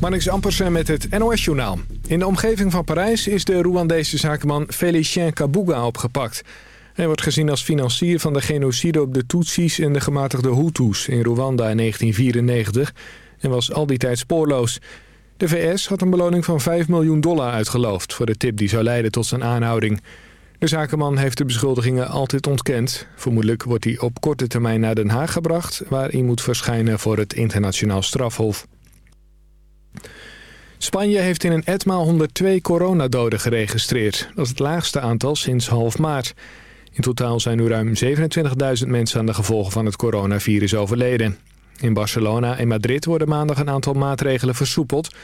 Marnix Ampersen met het NOS-journaal. In de omgeving van Parijs is de Rwandese zakenman Félicien Kabuga opgepakt. Hij wordt gezien als financier van de genocide op de Tutsis en de gematigde Hutus in Rwanda in 1994 en was al die tijd spoorloos. De VS had een beloning van 5 miljoen dollar uitgeloofd voor de tip die zou leiden tot zijn aanhouding. De zakenman heeft de beschuldigingen altijd ontkend. Vermoedelijk wordt hij op korte termijn naar Den Haag gebracht... waar hij moet verschijnen voor het internationaal strafhof. Spanje heeft in een etmaal 102 coronadoden geregistreerd. Dat is het laagste aantal sinds half maart. In totaal zijn nu ruim 27.000 mensen aan de gevolgen van het coronavirus overleden. In Barcelona en Madrid worden maandag een aantal maatregelen versoepeld.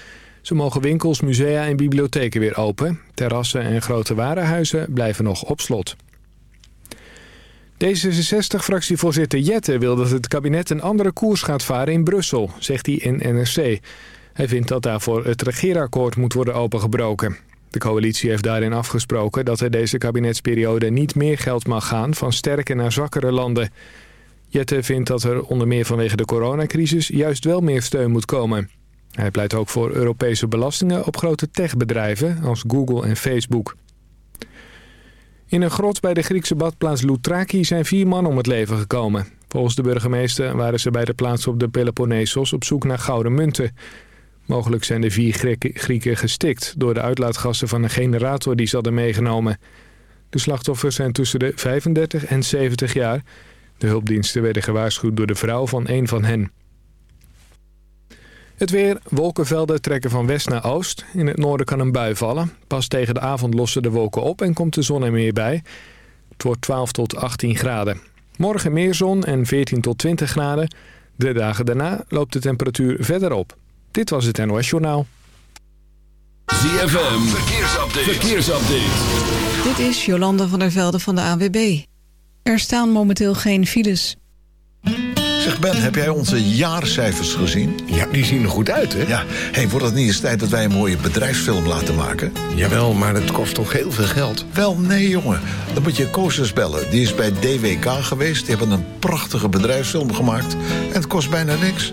Zo mogen winkels, musea en bibliotheken weer open. Terrassen en grote warenhuizen blijven nog op slot. D66-fractievoorzitter Jette wil dat het kabinet een andere koers gaat varen in Brussel, zegt hij in NRC. Hij vindt dat daarvoor het regeerakkoord moet worden opengebroken. De coalitie heeft daarin afgesproken dat er deze kabinetsperiode niet meer geld mag gaan van sterke naar zwakkere landen. Jette vindt dat er onder meer vanwege de coronacrisis juist wel meer steun moet komen. Hij pleit ook voor Europese belastingen op grote techbedrijven als Google en Facebook. In een grot bij de Griekse badplaats Loutraki zijn vier mannen om het leven gekomen. Volgens de burgemeester waren ze bij de plaats op de Peloponnesos op zoek naar gouden munten. Mogelijk zijn de vier Grieken gestikt door de uitlaatgassen van een generator die ze hadden meegenomen. De slachtoffers zijn tussen de 35 en 70 jaar. De hulpdiensten werden gewaarschuwd door de vrouw van een van hen. Het weer. Wolkenvelden trekken van west naar oost. In het noorden kan een bui vallen. Pas tegen de avond lossen de wolken op en komt de zon er meer bij. Het wordt 12 tot 18 graden. Morgen meer zon en 14 tot 20 graden. De dagen daarna loopt de temperatuur verder op. Dit was het NOS Journaal. ZFM. Verkeersupdate. Verkeersupdate. Dit is Jolanda van der Velde van de AWB. Er staan momenteel geen files. Zeg Ben, heb jij onze jaarcijfers gezien? Ja, die zien er goed uit, hè? Ja. hey, wordt het niet eens tijd dat wij een mooie bedrijfsfilm laten maken? Jawel, maar het kost toch heel veel geld? Wel, nee, jongen. Dan moet je Koosjes bellen. Die is bij DWK geweest. Die hebben een prachtige bedrijfsfilm gemaakt. En het kost bijna niks.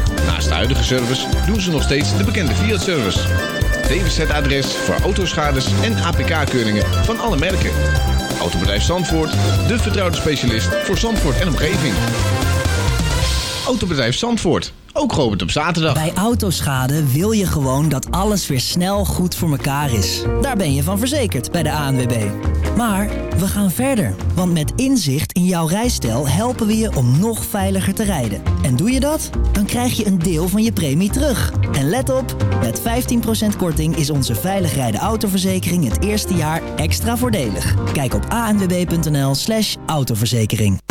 Naast de huidige service doen ze nog steeds de bekende Fiat-service. DWZ-adres voor autoschades en APK-keuringen van alle merken. Autobedrijf Zandvoort, de vertrouwde specialist voor Zandvoort en omgeving. Autobedrijf Zandvoort, ook geopend op zaterdag. Bij Autoschade wil je gewoon dat alles weer snel goed voor elkaar is. Daar ben je van verzekerd bij de ANWB. Maar we gaan verder, want met inzicht in jouw rijstijl helpen we je om nog veiliger te rijden. En doe je dat? Dan krijg je een deel van je premie terug. En let op, met 15% korting is onze veilig rijden autoverzekering het eerste jaar extra voordelig. Kijk op anwb.nl slash autoverzekering.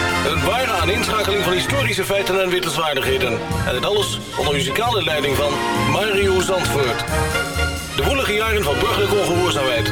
Een ware aaninschakeling van historische feiten en wittelswaardigheden. En dit alles onder muzikale leiding van Mario Zandvoort. De woelige jaren van burgerlijke ongehoorzaamheid,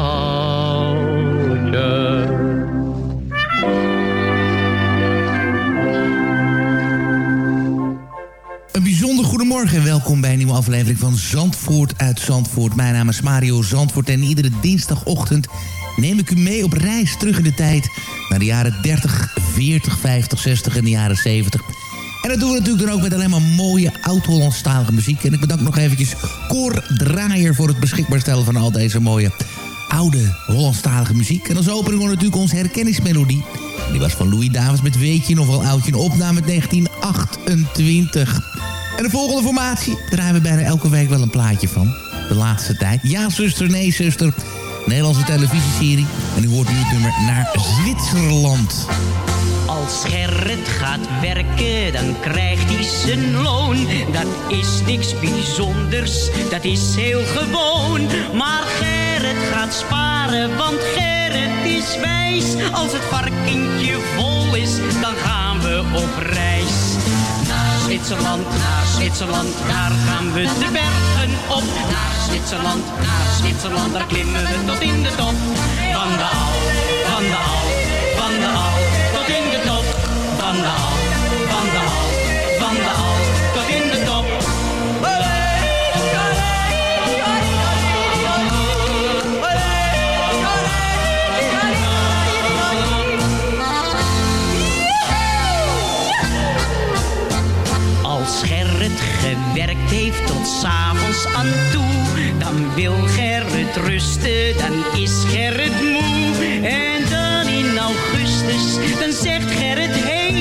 goedemorgen en welkom bij een nieuwe aflevering van Zandvoort uit Zandvoort. Mijn naam is Mario Zandvoort en iedere dinsdagochtend neem ik u mee op reis terug in de tijd... naar de jaren 30, 40, 50, 60 en de jaren 70. En dat doen we natuurlijk dan ook met alleen maar mooie oud-Hollandstalige muziek. En ik bedank nog eventjes Cor Draaier voor het beschikbaar stellen van al deze mooie oude Hollandstalige muziek. En als opening natuurlijk onze herkenningsmelodie. Die was van Louis Davids met Weet je nog wel oudje, een opname uit 1928. En de volgende formatie draaien we bijna elke week wel een plaatje van. De laatste tijd. Ja, zuster, nee, zuster. Nederlandse televisieserie. En u hoort nu het nummer naar Zwitserland. Als Gerrit gaat werken, dan krijgt hij zijn loon. Dat is niks bijzonders, dat is heel gewoon. Maar Gerrit gaat sparen, want Gerrit is wijs. Als het varkentje vol is, dan gaan we op reis. Zwitserland, naar Zwitserland, daar gaan we de bergen op. Naar Zwitserland, naar Zwitserland, daar klimmen we tot in de top. Van de s'avonds aan toe, dan wil Gerrit rusten, dan is Gerrit moe. En dan in augustus, dan zegt Gerrit, hey,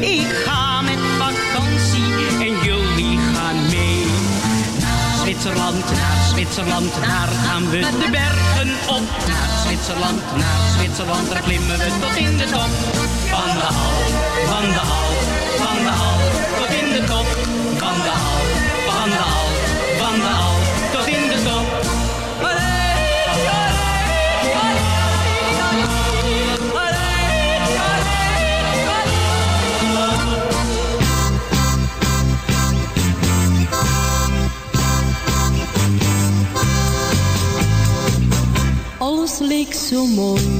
ik ga met vakantie en jullie gaan mee. Naar Zwitserland, naar Zwitserland, daar gaan we de bergen op. Naar Zwitserland, naar Zwitserland, daar klimmen we tot in de top. Van de Alp, van de Alp, leek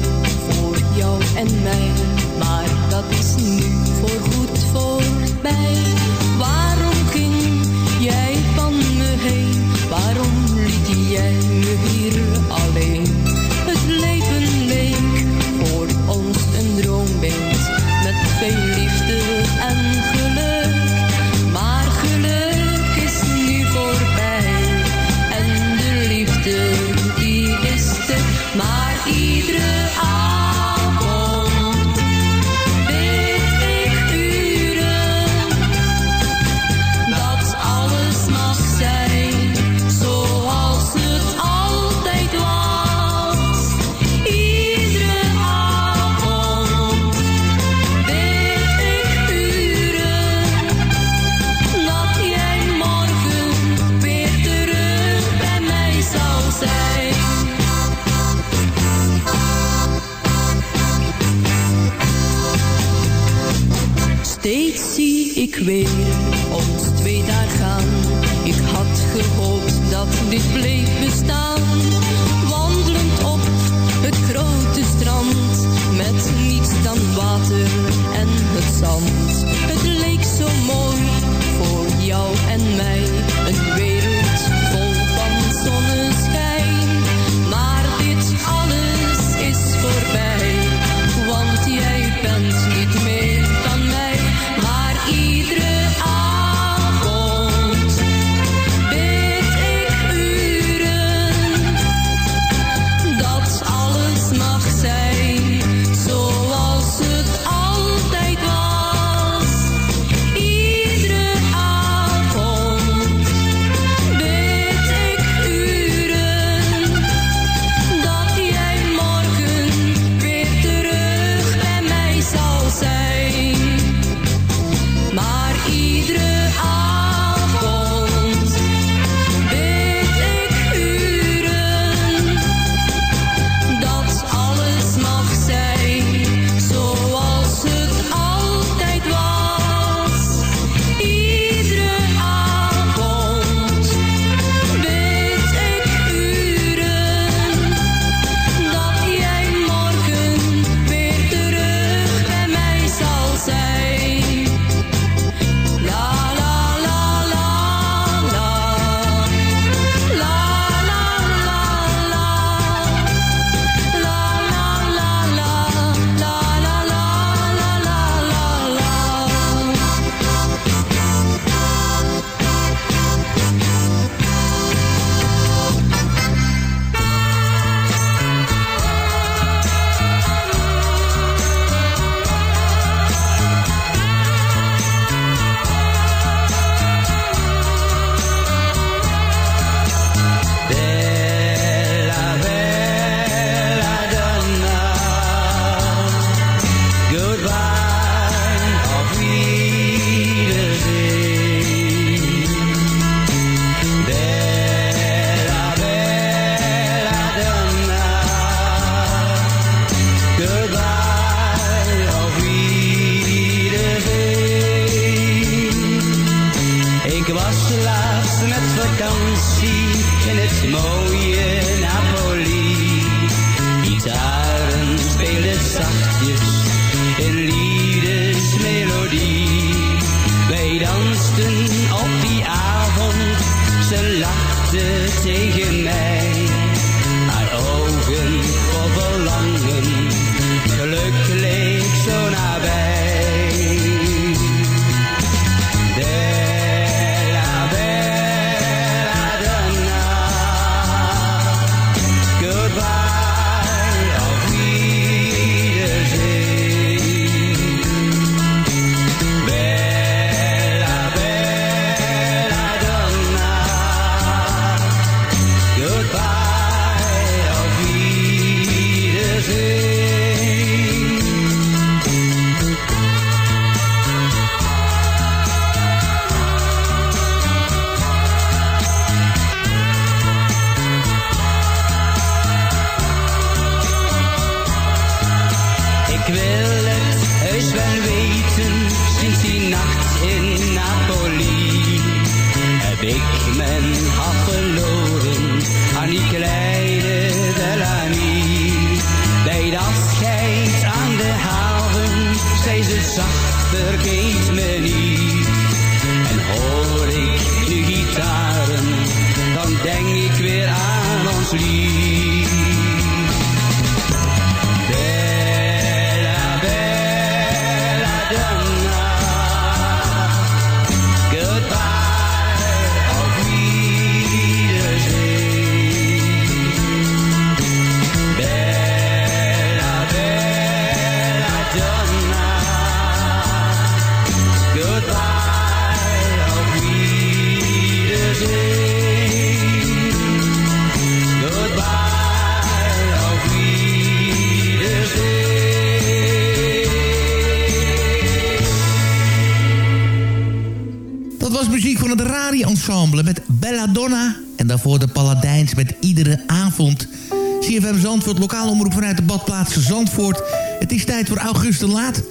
Zandvoort, lokaal omroep vanuit de badplaats Zandvoort. Het is tijd voor August de Laat.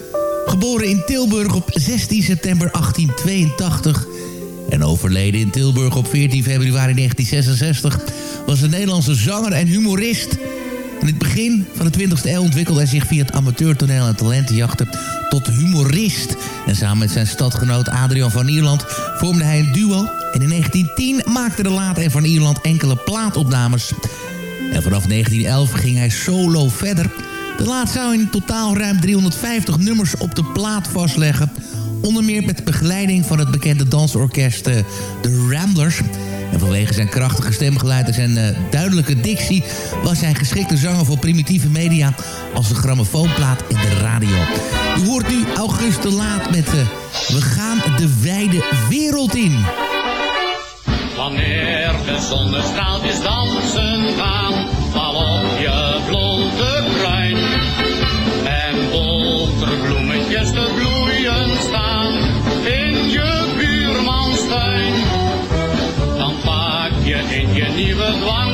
Geboren in Tilburg op 16 september 1882. En overleden in Tilburg op 14 februari 1966... was een Nederlandse zanger en humorist... In het begin van de 20e eeuw ontwikkelde hij zich via het amateurtoneel en talentenjachten tot humorist. En samen met zijn stadgenoot Adrian van Ierland vormde hij een duo. En in 1910 maakte de Laat en van Ierland enkele plaatopnames. En vanaf 1911 ging hij solo verder. De Laat zou in totaal ruim 350 nummers op de plaat vastleggen. Onder meer met begeleiding van het bekende dansorkest eh, The Ramblers... En vanwege zijn krachtige stemgeluid en zijn eh, duidelijke dictie... was hij geschikte zanger voor primitieve media... als de grammofoonplaat en de radio. U hoort nu August de Laat met... eh, We gaan de wijde wereld in. Wanneer de zonnestraaltjes dansen gaan, val op je blonde kruin. En boterbloemetjes te bloeien staan in je buurmanstuin. Dan pak je in je nieuwe dwanggevel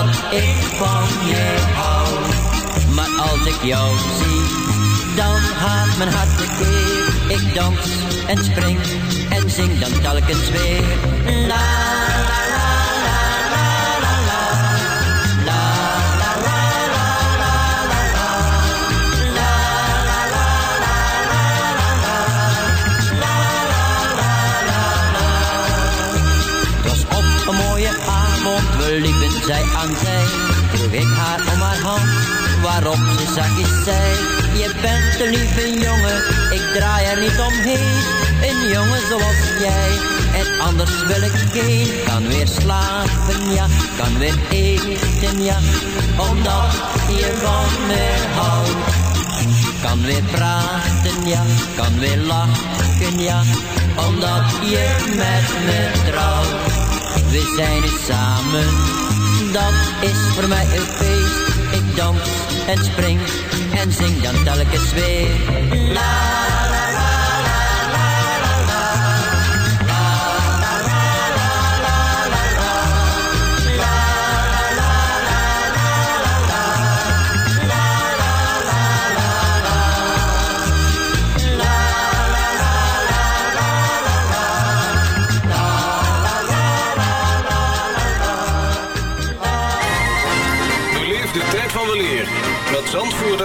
Omdat ik van je hou. Maar als ik jou zie, dan gaat mijn hart een keer. Ik dans en spring en zing dan telkens weer. La la aan zij. Vroeg ik haar om haar hand, waarop ze zachtjes zei. Je bent een lieve jongen, ik draai er niet omheen. Een jongen zoals jij, en anders wil ik geen. Kan weer slapen, ja, kan weer eten, ja. Omdat je van me houdt. Kan weer praten, ja, kan weer lachen, ja. Omdat je met me trouwt. We zijn nu samen, dat is voor mij een feest. Ik dans en spring en zing dan telkens weer. La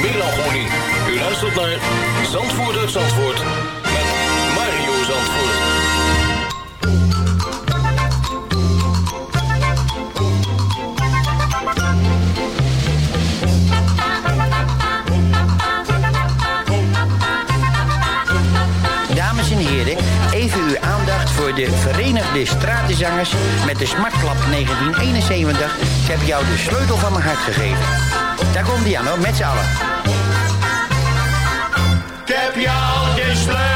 melancholie. U luistert naar Zandvoort uit Zandvoort met Mario Zandvoort. Dames en heren, even uw aandacht voor de Verenigde Stratenzangers met de Smartklap 1971. Ik heb jou de sleutel van mijn hart gegeven. Daar komt die aan hoor, met z'n allen. Jou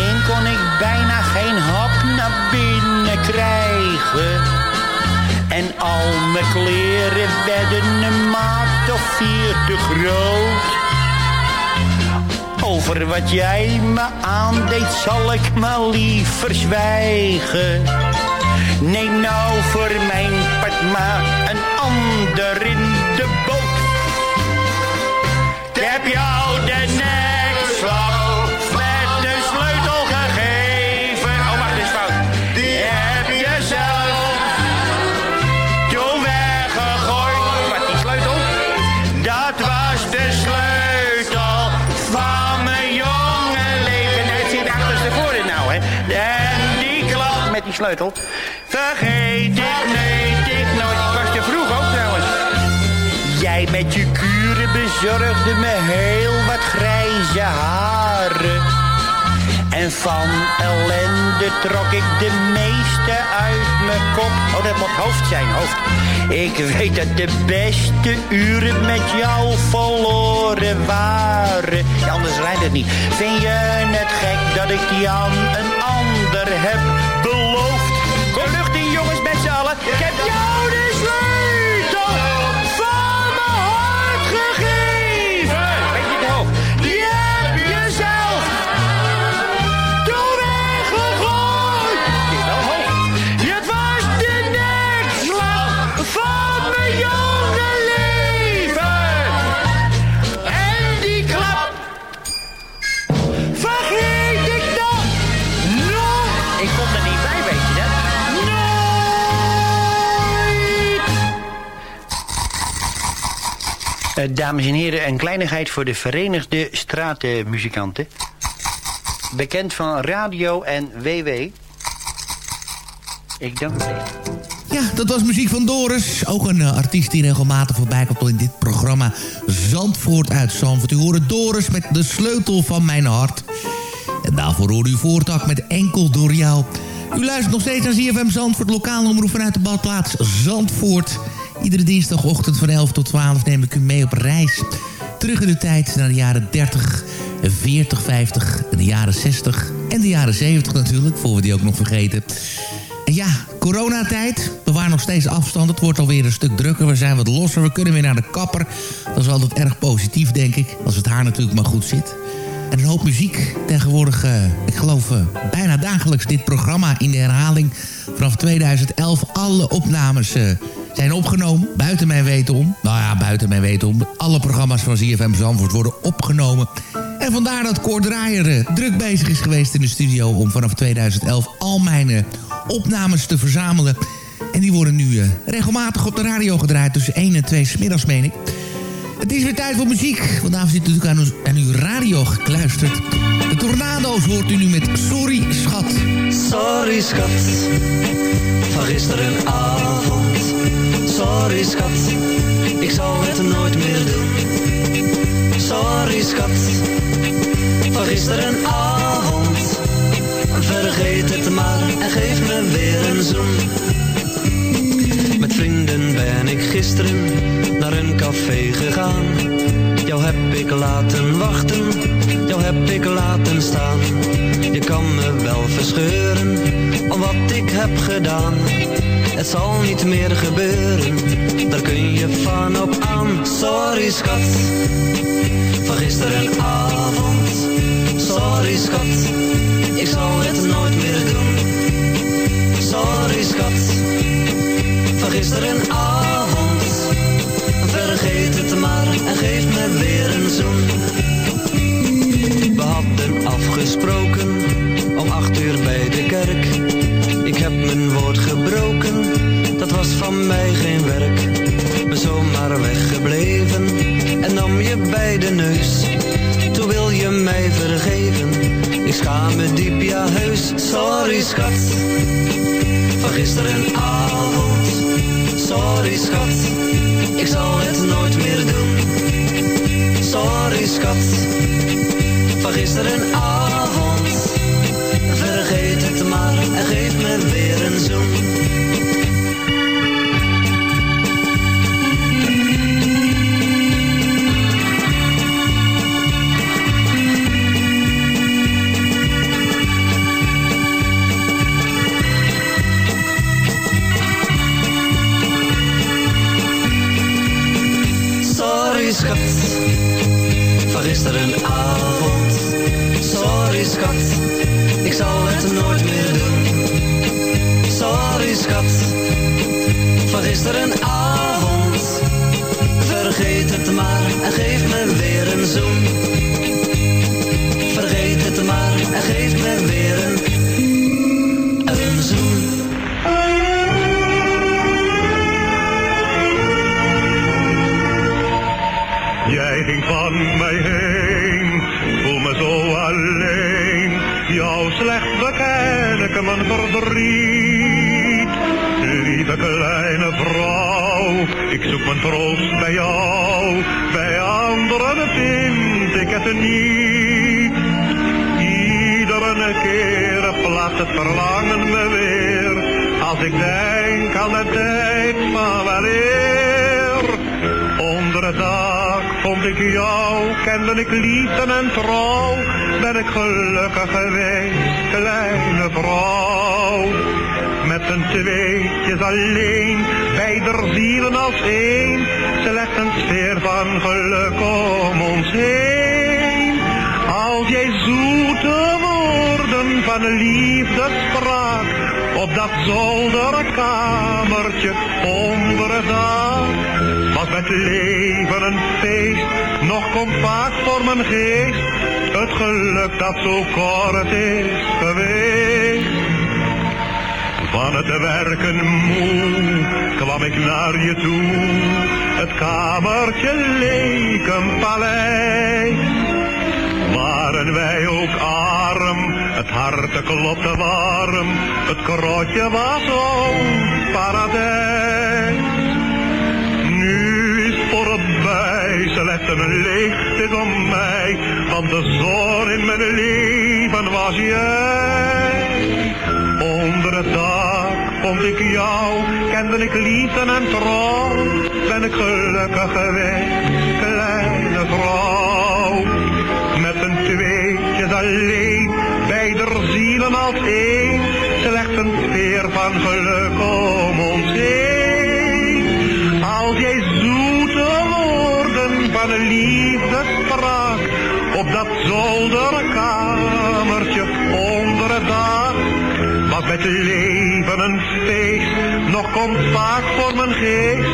begin kon ik bijna geen hap naar binnen krijgen. En al mijn kleren werden een maat of vier te groot. Over wat jij me aandeed zal ik maar liever zwijgen. Neem nou voor mijn part maar een ander in Vergeet ik, nee, ik nooit. Ik was te vroeg ook trouwens. Jij met je kuren bezorgde me heel wat grijze haren. En van ellende trok ik de meeste uit mijn kop. Oh, dat moet hoofd zijn, hoofd. Ik weet dat de beste uren met jou verloren waren. Ja, anders rijdt het niet. Vind je het gek dat ik aan een ander heb dames en heren, een kleinigheid voor de Verenigde Stratenmuzikanten. Bekend van radio en WW. Ik dank u. Ja, dat was muziek van Doris. Ook een eh, artiest die regelmatig voorbij komt in dit programma. Zandvoort uit Zandvoort. U hoorde Doris met de sleutel van mijn hart. En daarvoor hoorde u voortak met enkel door jou. U luistert nog steeds naar ZFM Zandvoort. Lokale omroep vanuit de badplaats Zandvoort. Iedere dinsdagochtend van 11 tot 12 neem ik u mee op reis. Terug in de tijd naar de jaren 30, 40, 50, de jaren 60 en de jaren 70 natuurlijk. Voor we die ook nog vergeten. En ja, coronatijd. We waren nog steeds afstand. Het wordt alweer een stuk drukker. We zijn wat losser. We kunnen weer naar de kapper. Dat is altijd erg positief, denk ik. Als het haar natuurlijk maar goed zit. En een hoop muziek. Tegenwoordig, eh, ik geloof eh, bijna dagelijks dit programma in de herhaling. Vanaf 2011 alle opnames eh, zijn opgenomen. Buiten mijn weten om. Nou ja, buiten mijn weten om. Alle programma's van ZFM Zandvoort worden opgenomen. En vandaar dat Cor Draaier eh, druk bezig is geweest in de studio... om vanaf 2011 al mijn eh, opnames te verzamelen. En die worden nu eh, regelmatig op de radio gedraaid. Tussen 1 en 2 smiddags, meen ik. Het is weer tijd voor muziek. Vandaag zit natuurlijk aan, ons- uw radio gekluisterd. De Tornado's hoort u nu met Sorry Schat. Sorry schat, van gisterenavond. Sorry schat, ik zal het nooit meer doen. Sorry schat, van gisterenavond. Vergeet het maar en geef me weer een zoen. Met vrienden ben ik gisteren naar een café gegaan. Jou heb ik laten wachten, jou heb ik laten staan. Je kan me wel verscheuren om wat ik heb gedaan. Het zal niet meer gebeuren, daar kun je van op aan. Sorry schat, van gisterenavond. Sorry schat, ik zal het nooit meer doen. Sorry schat, van gisterenavond. Vergeet het maar en geef me weer een zoen. We hadden afgesproken om acht uur bij de kerk. Ik heb mijn woord gebroken, dat was van mij geen werk. Ben zomaar weggebleven en nam je bij de neus. Toen wil je mij vergeven, ik schaam me diep, ja heus. Sorry schat, van gisterenavond. Sorry schat, ik zal het nooit meer doen. Sorry schat, van gisterenavond vergeet het maar en geef me weer een zoen. schat, van gisterenavond. Sorry schat, ik zal het nooit meer doen. Sorry schat, van gisterenavond. Vergeet het maar en geef me weer een zoen. Vergeet het maar en geef me weer een, een zoen. Jij ging van mij heen, ik mijn verdriet. Lieve kleine vrouw, ik zoek mijn troost bij jou. Bij anderen vind ik het niet. Iedere keer plaatst het verlangen me weer. Als ik denk aan de tijd van weleer. Onder het dak vond ik jou, kende ik liefde en trouw. Ben ik gelukkig geweest, kleine vrouw. Met een tweetjes alleen, beider zielen als één. Slechts een sfeer van geluk om ons heen. Als jij zoete woorden van liefde sprak, op dat zolderkamertje onder het dak. Was met leven een feest, nog komt vaak voor mijn geest, het geluk dat zo kort is geweest. Van het werken moe kwam ik naar je toe. Het kamertje leek een paleis. Waren wij ook arm, het hart klopte warm. Het krotje was ons paradijs. Nu is voorbij, ze legde een licht om mij. Want de zon in mijn leven was jij. Onder het dak vond ik jou, kende ik liefde en trouw. Ben ik gelukkig geweest, kleine vrouw. Met een tweetjes alleen, beider zielen als één. Slechts een sfeer van geluk om ons heen. Als jij zoete woorden van liefde zolderkamertje onder het dak was met leven een feest, nog komt vaak voor mijn geest,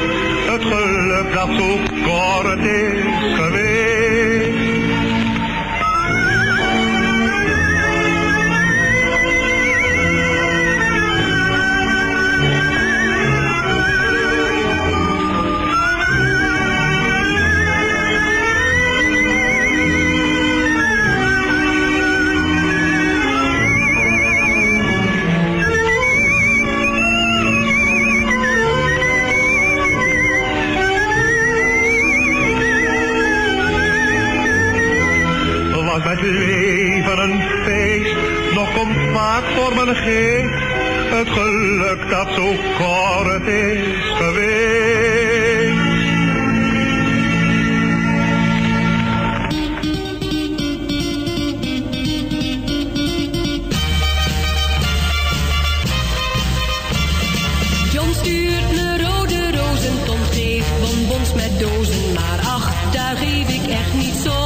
het geluk dat zo kort is geweest. Het geluk dat zo kort is geweest. John stuurt me rode rozen, Tom geeft bonbons met dozen. Maar ach, daar geef ik echt niet zo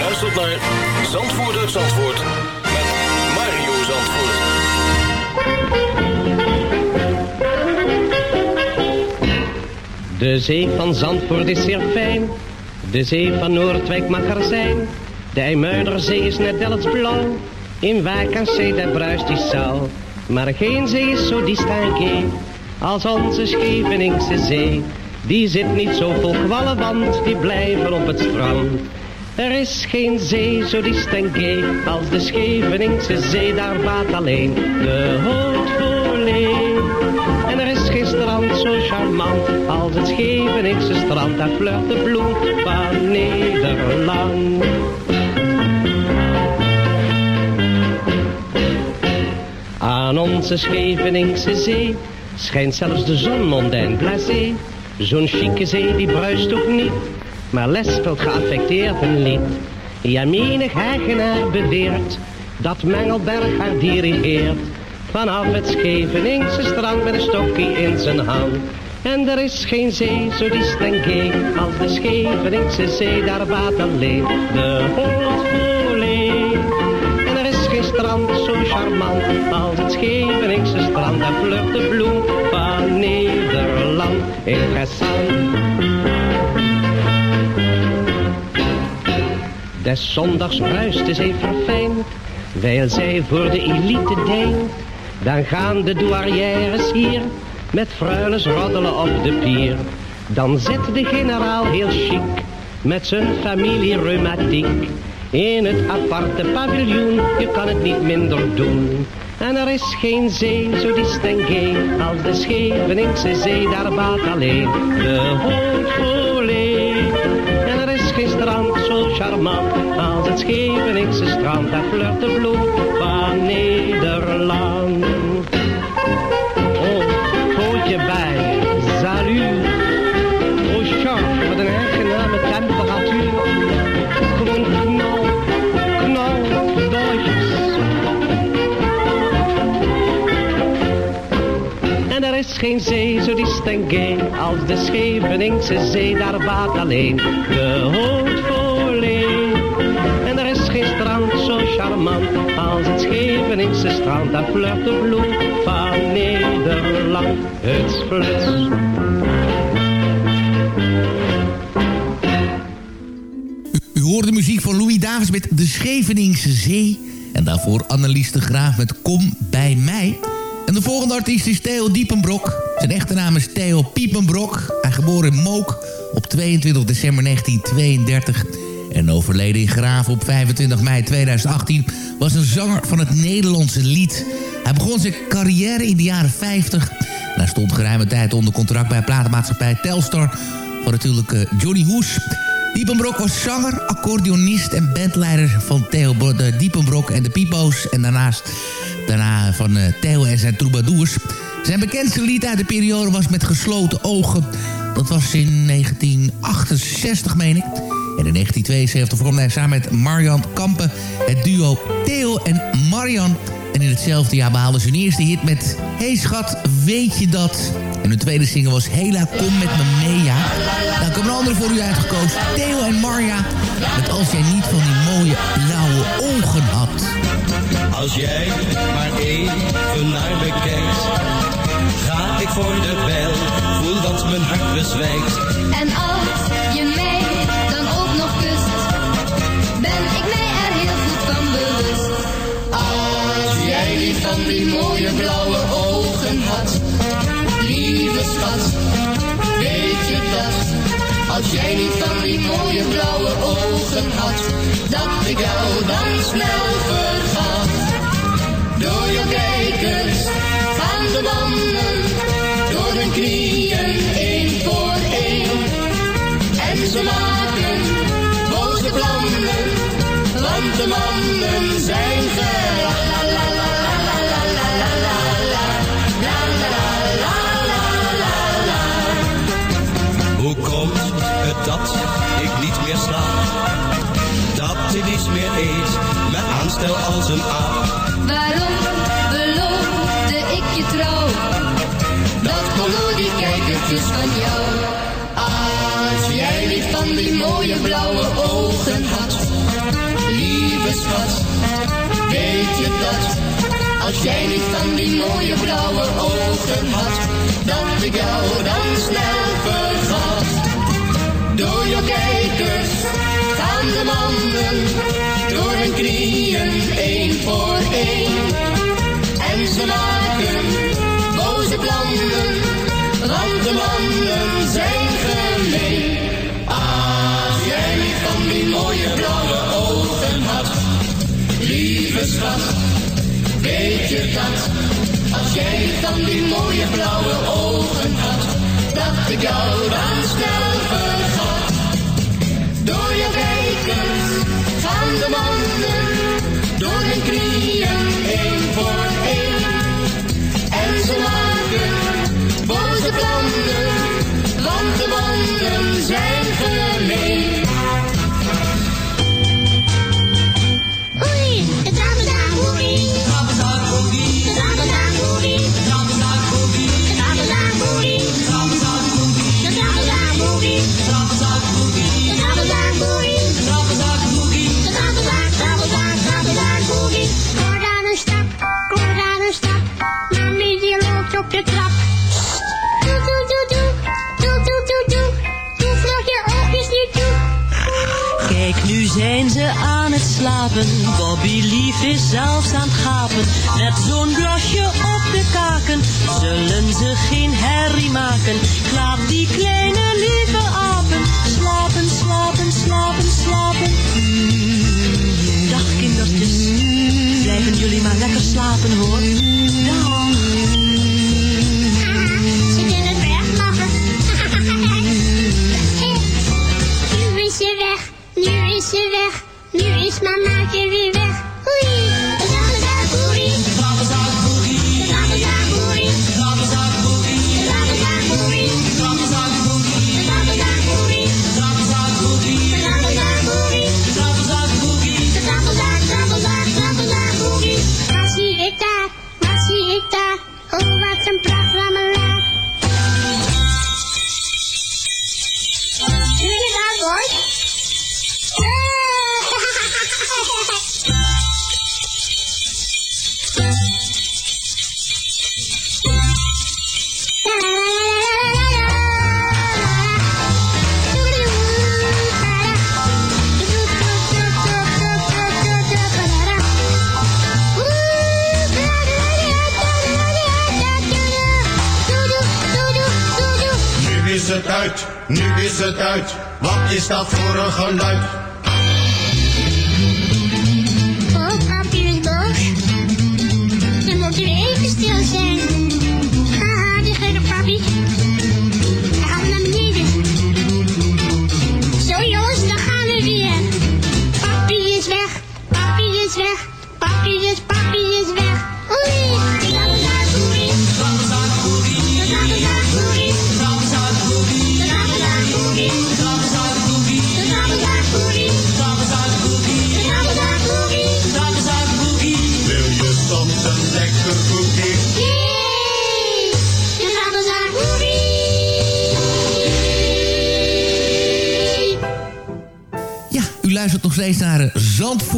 Luistert naar Zandvoort uit Zandvoort met Mario Zandvoort. De zee van Zandvoort is zeer fijn. De zee van Noordwijk mag er zijn. De IJmuiderzee is net Delfts blauw. In Wijk aan zee daar bruist die zaal. Maar geen zee is zo distincté als onze Scheveningse zee. Die zit niet zo vol kwallen, want die blijven op het strand. Er is geen zee zo distincté als de Scheveningse zee, daar baat alleen de Haute-Volée. En er is geen strand zo charmant als het Scheveningse strand, daar flirt de bloem van Nederland. Aan onze Scheveningse zee schijnt zelfs de zon mondain blasé. Zo'n chique zee die bruist ook niet, maar les speelt geaffecteerd een lied. Ja, menig eigenaar beweert dat Mengelberg haar dirigeert. Vanaf het Scheveningse strand met een stokje in zijn hand. En er is geen zee zo distincté als de Scheveningse zee, daar baat alleen de Haute-Volée. En er is geen strand zo charmant als het Scheveningse strand, daar flirt de bloem van Nederland. Interessant. Des zondags bruist de zee verfijnd, wijl zij voor de elite deint. Dan gaan de douarières hier met fruiles roddelen op de pier. Dan zit de generaal heel chic met zijn familie reumatiek. In het aparte paviljoen, je kan het niet minder doen. En er is geen zee zo distingué als de Scheveningse zee, daar baat alleen de Haute-Volée. Charmant als het Scheveningse strand, daar flirt de bloem van Nederland. Oh, gootje bij, salut. Oh, Charles, wat een aangename temperatuur. Gewoon knal, knal, dolletjes. En er is geen zee zo distingué als de Scheveningse zee, daar baat alleen de Haute-Volée. Strand zo charmant als het Scheveningse strand, daar flirt de bloem van Nederland. Het fluts. U hoort de muziek van Louis Davis met De Scheveningse Zee. En daarvoor Annelies de Graaf met Kom bij mij. En de volgende artiest is Theo Diepenbrok. Zijn echte naam is Theo Piepenbrok. Hij geboren in Mook op 22 december 1932 en overleden in Graaf op 25 mei 2018... was een zanger van het Nederlandse lied. Hij begon zijn carrière in de jaren 50... en hij stond geruime tijd onder contract bij platenmaatschappij Telstar... van natuurlijk eh, Johnny Hoes... Diepenbrok was zanger, accordeonist en bandleider van Theo de Diepenbrok en de Pipo's. En daarnaast daarna van eh, Theo en zijn troubadours. Zijn bekendste lied uit de periode was Met gesloten ogen. Dat was in 1968, meen ik. En in 1972 vormde hij samen met Marian Kampen het duo Theo en Marian. En in hetzelfde jaar behaalde ze hun eerste hit met Hey schat, weet je dat? En hun tweede single was Hela, kom met me mee, ja. Nou, ik heb een andere voor u uitgekozen. Theo en Marja. Met Als jij niet van die mooie blauwe ogen had. Als jij maar even naar me kijkt, ga ik voor de bijl, voel dat mijn hart bezwijkt. En als je van die mooie blauwe ogen had, lieve schat, weet je dat? Als jij niet van die mooie blauwe ogen had, dat ik jou dan snel vergat. Door je kijkers gaan de mannen door hun knieën één voor één. En ze maken boze plannen, want de mannen zijn gera. Als een aap. Waarom beloofde ik je trouw? Dat kon die kijkertjes van jou. Als jij niet van die mooie blauwe ogen had, lieve schat, weet je dat? Als jij niet van die mooie blauwe ogen had, dat ik jou dan snel vergat. Door je kijkers de mannen door hun knieën één voor één. En ze maken boze plannen, want de mannen zijn gemeen. Als jij niet van die mooie blauwe ogen had, lieve schat, weet je dat? Als jij niet van die mooie blauwe ogen had, dat ik jou dan snel vergat. Door je gaan de mannen door hun knieën één voor één. En ze maken boze plannen, want de mannen zijn gemeen. Zelfs aan het gapen.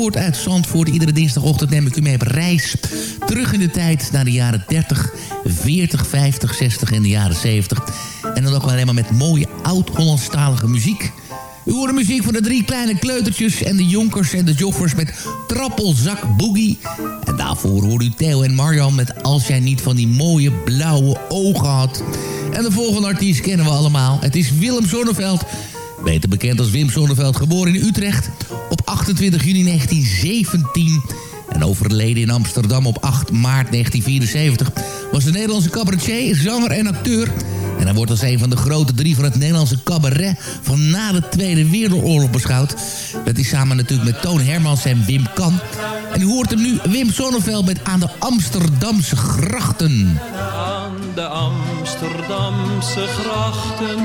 Zandvoort uit Zandvoort. Iedere dinsdagochtend neem ik u mee op reis. Terug in de tijd naar de jaren 30, 40, 50, 60 en de jaren 70. En dan ook wel helemaal met mooie oud-Hollandstalige muziek. U hoort de muziek van de drie kleine kleutertjes en de jonkers en de joffers met Trappelzak Boogie. En daarvoor hoort u Theo en Marjan met Als jij niet van die mooie blauwe ogen had. En de volgende artiest kennen we allemaal. Het is Willem Zonneveld. Beter bekend als Wim Zonneveld, geboren in Utrecht 28 juni 1917 en overleden in Amsterdam op 8 maart 1974... was de Nederlandse cabaretier, zanger en acteur... En hij wordt als een van de grote drie van het Nederlandse cabaret van na de Tweede Wereldoorlog beschouwd. Dat is samen natuurlijk met Toon Hermans en Wim Kan. En u hoort hem nu, Wim Sonneveld met Aan de Amsterdamse Grachten. Aan de Amsterdamse grachten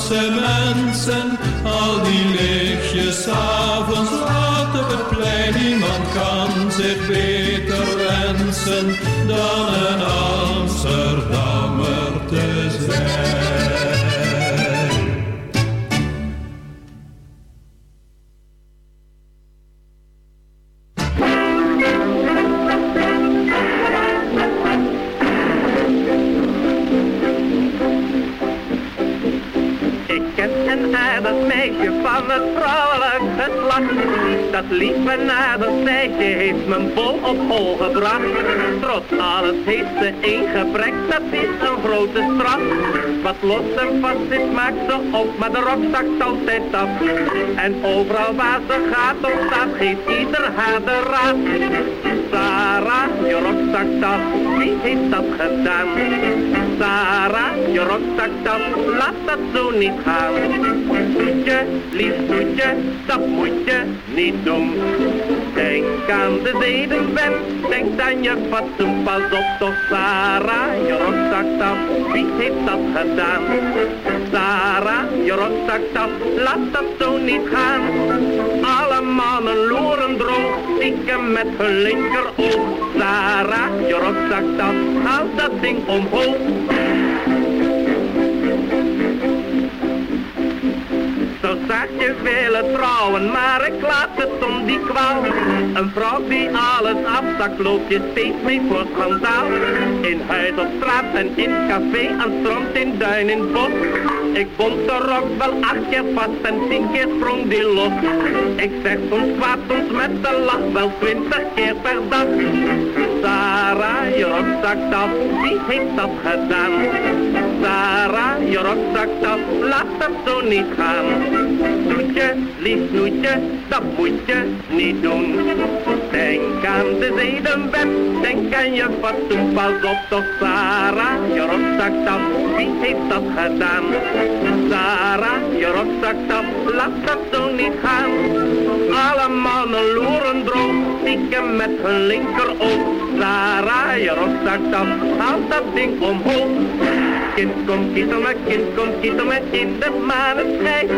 Amsterdamse mensen, al die lichtjes avonds heeft ze gebrek, dat is een grote straf. Wat los en vast zit maakt ze op, maar de rok zakt altijd af. En overal waar ze gaat of staat, geeft ieder haar de raad. Sarah, je rok zakt af, wie heeft dat gedaan? Sarah, je rok af, laat dat zo niet gaan. Lief toetje, dat moet je niet doen. Denk aan de zedenwet, denk aan je fatsoen, pas op toch Sarah, je rok zakt af, wie heeft dat gedaan? Sarah, je rok zakt af, laat dat zo niet gaan. Alle mannen loeren droog, stiekem met hun linkeroog. Sarah, je rok zakt af, haal dat ding omhoog. Zo zag je willen trouwen, maar ik laat het om die kwaal. Een vrouw die alles afzakt, loopt je steeds mee voor schandaal. In huis op straat en in café, aan strand, in duin, in bos. Ik bond de rok wel acht keer vast en tien keer sprong die los. Ik zeg soms kwaad, soms met de lach, wel twintig keer per dag. Sarah, je rok zakt wie heeft dat gedaan? Sarah, je rok zakt laat dat zo niet gaan. Snoetje, lief snoetje, dat moet je niet doen. Denk aan de zedenwet, denk aan je fatsoen, pas op toch Sarah, je af, wie heeft dat gedaan? Sarah, je rok zakt af, laat dat zo niet gaan. Alle mannen loeren droog, stiekem met hun linkeroog. Sarah, je rok zakt af, haal dat ding omhoog. Kind, kom kietel me, kind, kom kietel me in de maneschijn.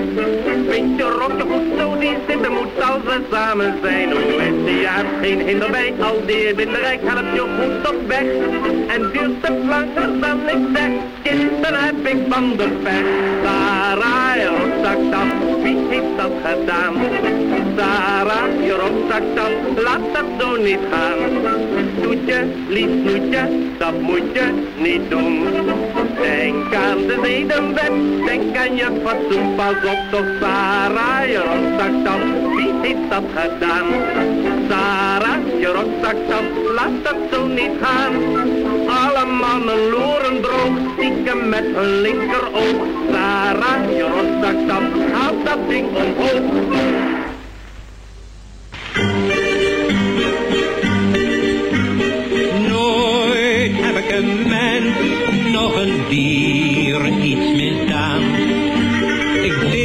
Vind je rokje goed zo, die zitten moet als we samen zijn. Hoe is je hebt geen hinder bij, al die winderijk helpt je goed op weg. En duurt het langer dan ik zeg, kind, dan heb ik van de pech. Sarah, je rok zakt af, wie heeft dat gedaan? Sarah, je rok zakt af, laat dat zo niet gaan. Snoetje, lief snoetje, dat moet je niet doen. Denk aan de zedenwet, denk aan je fatsoen, pas op toch Sarah, je af, wie heeft dat gedaan? Sarah, je af, laat dat zo niet gaan. Alle mannen loeren droog, stiekem met hun linkeroog. Sarah, je rok zakt af, haal dat ding omhoog. Nooit heb ik een nog een dier iets misdaan. Ik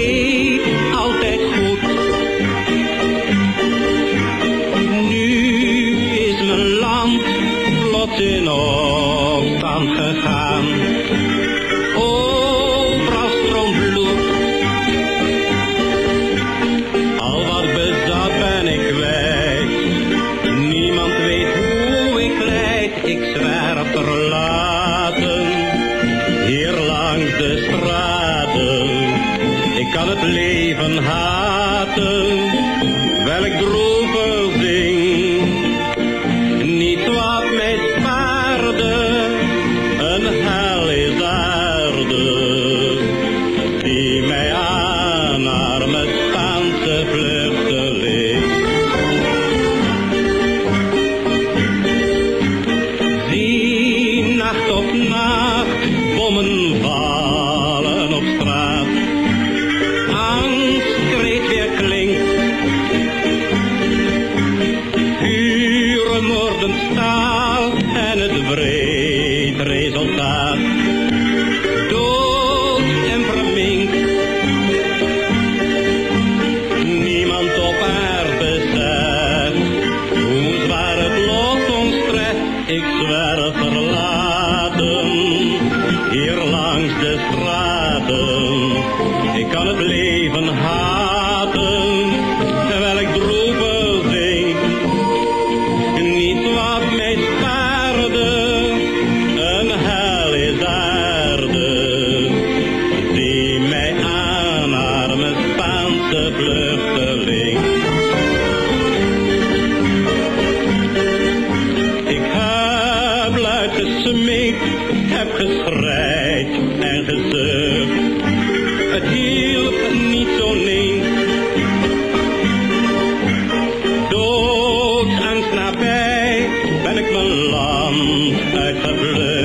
ben ik mijn land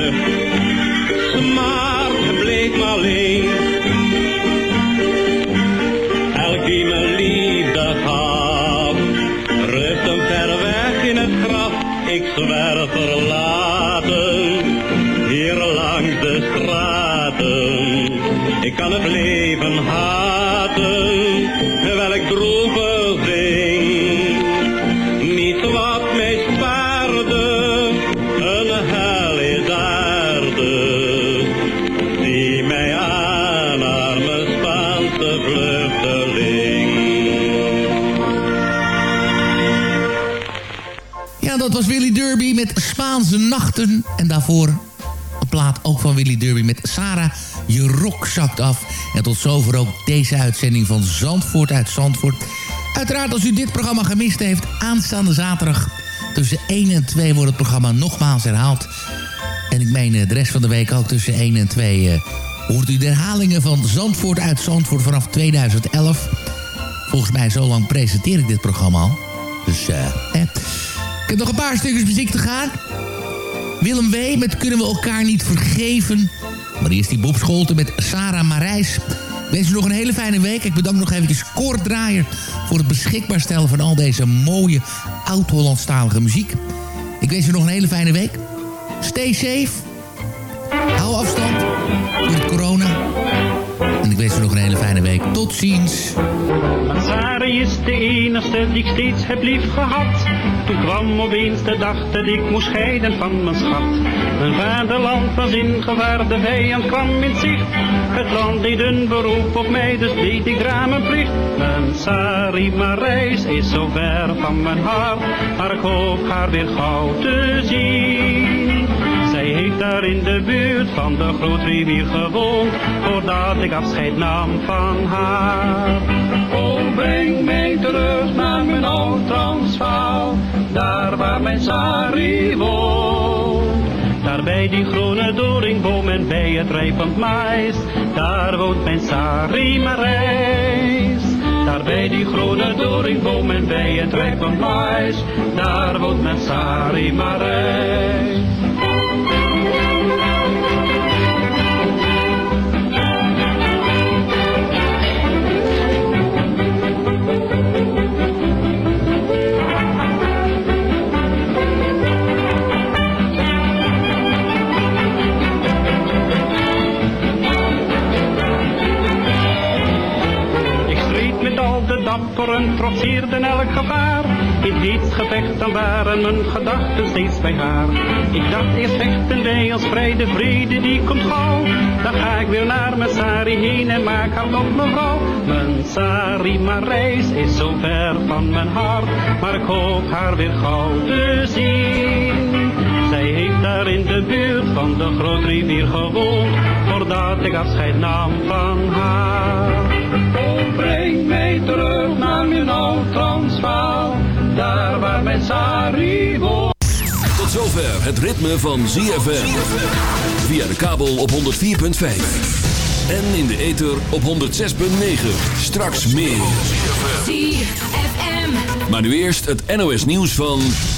met Spaanse Nachten. En daarvoor een plaat ook van Willy Derby met Sarah, je rok zakt af. En tot zover ook deze uitzending van Zandvoort uit Zandvoort. Uiteraard als u dit programma gemist heeft, aanstaande zaterdag... tussen 1 en 2 wordt het programma nogmaals herhaald. En ik meen eh, de rest van de week ook tussen 1 en 2... eh, hoort u de herhalingen van Zandvoort uit Zandvoort vanaf 2011. Volgens mij zo lang presenteer ik dit programma al. Dus eh. Heb nog een paar stukjes muziek te gaan. Willem W. met Kunnen we elkaar niet vergeven. Maar eerst die Bob Scholten met Sarah Marijs. Wens u nog een hele fijne week. Ik bedank nog eventjes Kort Draaier... voor het beschikbaar stellen van al deze mooie oud-Hollandstalige muziek. Ik wens u nog een hele fijne week. Stay safe. Hou afstand voor het corona. Ik wens u nog een hele fijne week. Tot ziens. Sari is de enige die ik steeds heb lief gehad. Toen kwam opeens de dag dat ik moest scheiden van mijn schat. Mijn vaderland was in gevaar, de vijand kwam in zicht. Het land deed een beroep op mij, dus deed ik raam mijn plicht. Mijn Sari Marijs is zo ver van mijn hart, maar ik hoop haar weer gauw te zien. Heeft daar in de buurt van de grootrivier gewoond, voordat ik afscheid nam van haar. Oh, breng mij terug naar mijn oud Transvaal, daar waar mijn Sari woont. Daar bij die groene doringboom en bij het rijpend mais, daar woont mijn Sari Marijs. Daar bij die groene doringboom en bij het rijpend mais, daar woont mijn Sari Marijs. Dapperen, trotseerden elk gevaar. In dit gevecht dan waren mijn gedachten steeds bij haar. Ik dacht eerst vechten wij als vrede vrede, die komt gauw. Dan ga ik weer naar mijn Sari heen en maak haar tot mevrouw. Mijn Sari Marijs is zo ver van mijn hart, maar ik hoop haar weer gauw te zien. Daar in de buurt van de grootrivier gewoond, voordat ik afscheid nam van haar. Oh, breng mij terug naar mijn oud Transvaal, daar waar mijn Sari woont. Tot zover het ritme van ZFM. Via de kabel op 104.5. En in de ether op 106.9. Straks meer. ZFM. Maar nu eerst het NOS nieuws van...